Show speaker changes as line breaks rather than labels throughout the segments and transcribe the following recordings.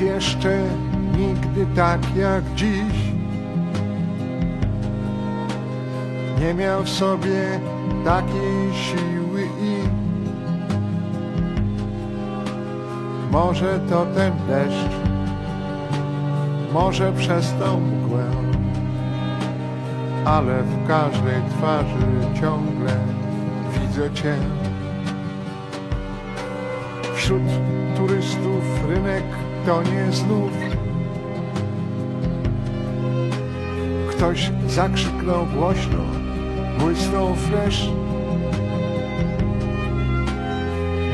jeszcze nigdy tak jak dziś nie miał w sobie takiej siły i może to ten deszcz, może przez tą mgłę, ale w każdej twarzy ciągle widzę Cię. Wśród turystów rynek to nie znów. Ktoś zakrzyknął głośno, błysnął flesz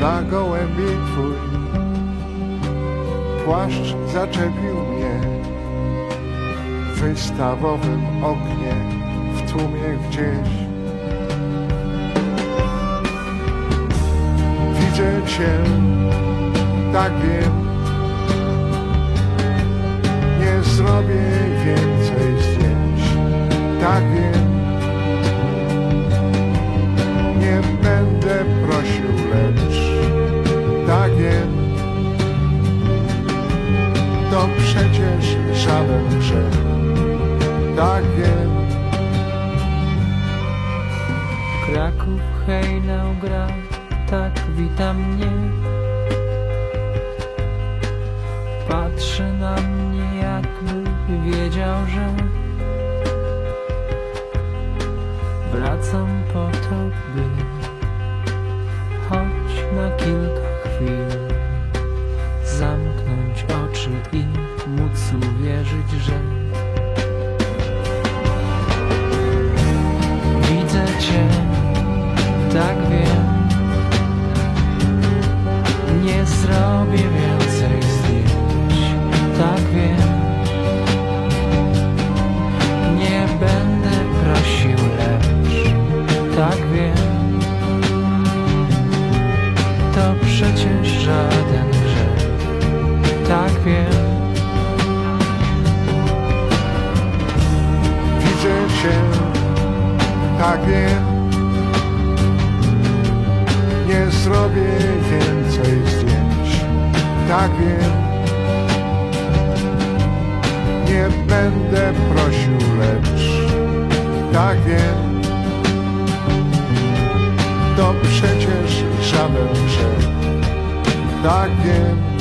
Na gołębi twój płaszcz zaczepił mnie. W wystawowym oknie, w tłumie gdzieś. Widzę cię, tak wiem To przecież żaden grzech, tak wiem.
Kraków hejnał gra, tak wita mnie. Patrzy na mnie jakby wiedział, że Wracam po to, by choć na kilka że Widzę Cię, tak wiem. Nie zrobię więcej zdjęć, tak wiem. Nie będę prosił, lecz tak wiem. To przecież żaden grzech, tak wiem
tak Nie zrobię więcej zdjęć, tak wiem. Nie będę prosił, lecz tak wiem. To przecież żaden grzech, tak wiem